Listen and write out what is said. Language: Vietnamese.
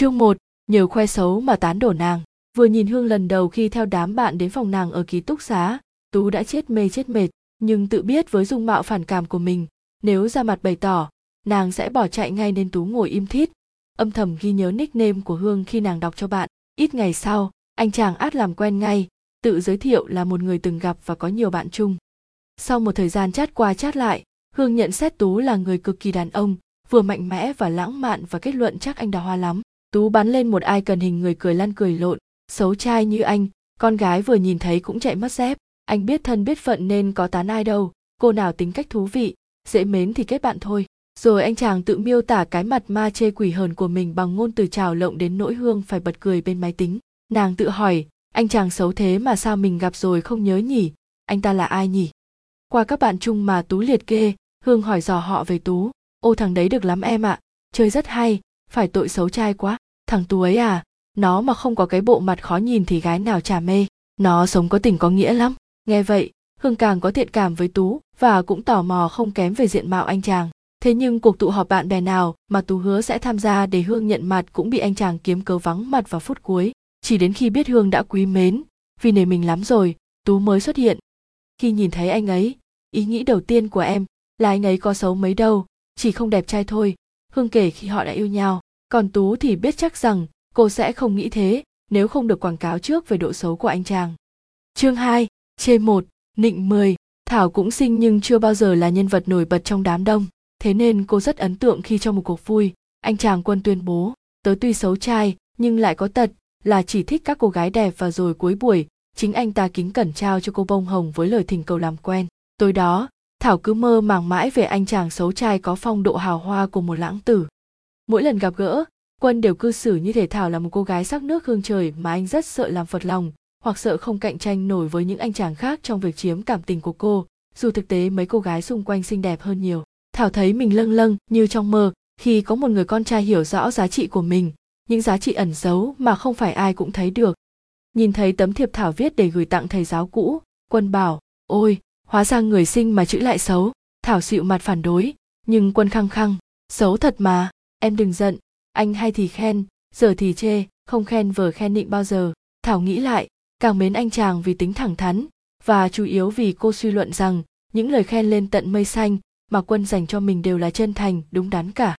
Chương 1, nhờ khoe xấu mà tán đổ nàng. Vừa nhìn Hương lần đầu khi theo đám bạn đến phòng nàng ở ký túc xá, Tú đã chết mê chết mệt, nhưng tự biết với dung mạo phản cảm của mình, nếu ra mặt bày tỏ, nàng sẽ bỏ chạy ngay nên Tú ngồi im thít, âm thầm ghi nhớ nickname của Hương khi nàng đọc cho bạn. Ít ngày sau, anh chàng át làm quen ngay, tự giới thiệu là một người từng gặp và có nhiều bạn chung. Sau một thời gian chat qua chat lại, Hương nhận xét Tú là người cực kỳ đàn ông, vừa mạnh mẽ và lãng mạn và kết luận chắc anh đào hoa lắm. Tú bắn lên một ai cần hình người cười lăn cười lộn, xấu trai như anh, con gái vừa nhìn thấy cũng chạy mất dép. Anh biết thân biết phận nên có tán ai đâu, cô nào tính cách thú vị, dễ mến thì kết bạn thôi. Rồi anh chàng tự miêu tả cái mặt ma chê quỷ hờn của mình bằng ngôn từ trào lộng đến nỗi hương phải bật cười bên máy tính. Nàng tự hỏi, anh chàng xấu thế mà sao mình gặp rồi không nhớ nhỉ, anh ta là ai nhỉ? Qua các bạn chung mà Tú liệt kê, Hương hỏi dò họ về Tú. Ô thằng đấy được lắm em ạ, à, chơi rất hay, phải tội xấu trai quá. Thằng Tú ấy à, nó mà không có cái bộ mặt khó nhìn thì gái nào chả mê. Nó sống có tình có nghĩa lắm. Nghe vậy, Hương càng có thiện cảm với Tú và cũng tò mò không kém về diện mạo anh chàng. Thế nhưng cuộc tụ họp bạn bè nào mà Tú hứa sẽ tham gia để Hương nhận mặt cũng bị anh chàng kiếm cớ vắng mặt vào phút cuối. Chỉ đến khi biết Hương đã quý mến, vì nể mình lắm rồi, Tú mới xuất hiện. Khi nhìn thấy anh ấy, ý nghĩ đầu tiên của em là anh ấy có xấu mấy đâu, chỉ không đẹp trai thôi. Hương kể khi họ đã yêu nhau, còn Tú thì biết chắc rằng cô sẽ không nghĩ thế nếu không được quảng cáo trước về độ xấu của anh chàng. Chương 2, chê 1, nịnh 10, Thảo cũng xinh nhưng chưa bao giờ là nhân vật nổi bật trong đám đông. Thế nên cô rất ấn tượng khi trong một cuộc vui, anh chàng quân tuyên bố, tớ tuy xấu trai nhưng lại có tật là chỉ thích các cô gái đẹp và rồi cuối buổi, chính anh ta kính cẩn trao cho cô bông hồng với lời thỉnh cầu làm quen. Tối đó, Thảo cứ mơ màng mãi về anh chàng xấu trai có phong độ hào hoa của một lãng tử. Mỗi lần gặp gỡ, Quân đều cư xử như thể Thảo là một cô gái sắc nước hương trời mà anh rất sợ làm phật lòng, hoặc sợ không cạnh tranh nổi với những anh chàng khác trong việc chiếm cảm tình của cô, dù thực tế mấy cô gái xung quanh xinh đẹp hơn nhiều. Thảo thấy mình lâng lâng như trong mơ khi có một người con trai hiểu rõ giá trị của mình, những giá trị ẩn giấu mà không phải ai cũng thấy được. Nhìn thấy tấm thiệp Thảo viết để gửi tặng thầy giáo cũ, Quân bảo, ôi, hóa ra người sinh mà chữ lại xấu. Thảo xịu mặt phản đối, nhưng Quân khăng khăng, xấu thật mà, em đừng giận, anh hay thì khen, giờ thì chê, không khen vờ khen định bao giờ. Thảo nghĩ lại, càng mến anh chàng vì tính thẳng thắn, và chủ yếu vì cô suy luận rằng những lời khen lên tận mây xanh mà quân dành cho mình đều là chân thành đúng đắn cả